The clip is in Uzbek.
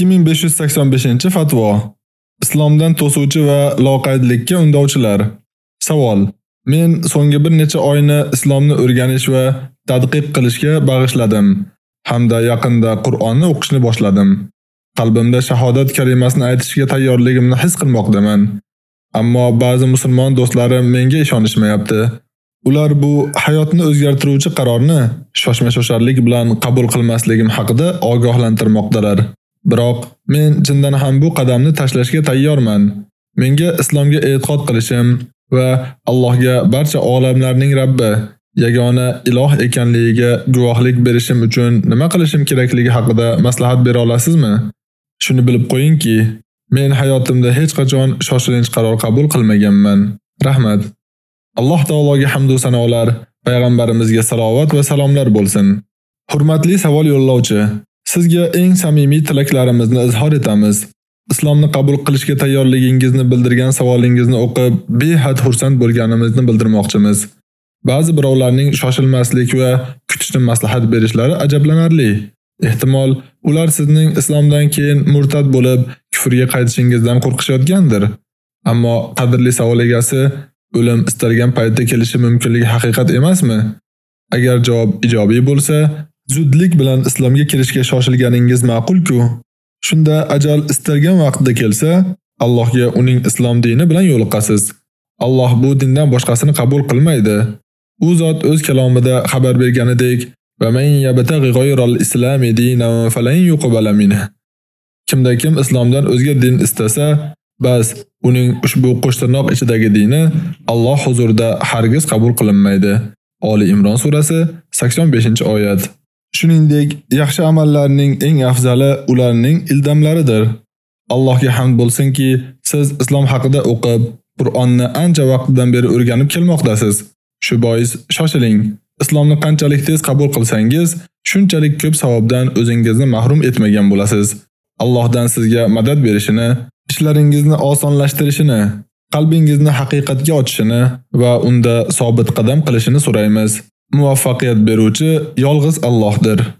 2585-fatvo. Islomdan to'suvchi va loqaydlikka undovchilar. Savol: Men so'nggi bir necha oyni islomni o'rganish va tadqiq qilishga bag'ishladim hamda yaqinda Qur'onni o'qishni boshladim. Qalbimda shahodat kalimasini aytishga tayyorligimni his qilmoqdaman. Ammo ba'zi musulmon do'stlarim menga ishonishmayapti. Ular bu hayotni o'zgartiruvchi qarorni shoshma-shosharlik bilan qabul qilmasligim haqida ogohlantirmoqdalar. Biroq men chindan ham bu qadamni tashlashga tayyorman. Menga islomga e'tiqod qilishim va Allohga barcha olamlarning Rabbi, yagona iloh ekanligiga guvohlik berishim uchun nima qilishim kerakligi haqida maslahat bera olasizmi? Shuni bilib qo'yingki, men hayotimda hech qachon shoshilinch qaror qabul qilmaganman. Rahmat. Alloh taologa hamd va sanolar, payg'ambarimizga salovat va salomlar bo'lsin. Hurmatli savol yo'llovchi, sizga eng samimiy tilaklarimizni izhor etamiz. Islomni qabul qilishga tayyorligingizni bildirgan savolingizni o'qib, behad xursand bo'lganimizni bildirmoqchimiz. Ba'zi birovlarning shoshilmaslik va kutishni maslahat berishlari ajablanarli. Ehtimol ular sizning islomdan keyin murtad bo'lib, kufrga qaytishingizdan qo'rqishayotgandir. Ammo qadrli savol egasi, o'lim istalgan paytda kelishi mumkinligi haqiqat emasmi? Agar javob ijobiy bo'lsa, zudlik bilan islomga kirishga shoshilganingiz ma'qul-ku. Shunda ajal istalgan vaqtda kelsa, Allohga uning islom dini bilan yo'liqasiz. Alloh bu dindan boshqasini qabul qilmaydi. U zot o'z kalomida xabar berganidek, "Va man yabtaghi ghayral islami dinan falan yuqbala minhu." Kimda kim islomdan o'zga din istasa, bas uning ushbu qo'shtirnoq ichidagi dini Alloh huzurida hargiz qabul qilinmaydi. Oli Imron surasi 85-oyat. Shuningdek, yaxshi amallarning eng afzali ularning ildamlaridir. Allohga hamd bo'lsinki, siz islom haqida o'qib, Qur'onni ancha vaqtdan beri o'rganib kelmoqdasiz. Shu bois shoshiling. Islomni qanchalik tez qabul qilsangiz, shunchalik ko'p savobdan o'zingizni mahrum etmagan bo'lasiz. Allohdan sizga madad berishini, ishlaringizni osonlashtirishini, qalbingizni haqiqatga ochishini va unda sobit qadam qilishini so'raymiz. Muvaffaqiyat beruvchi yolg'iz Allohdir.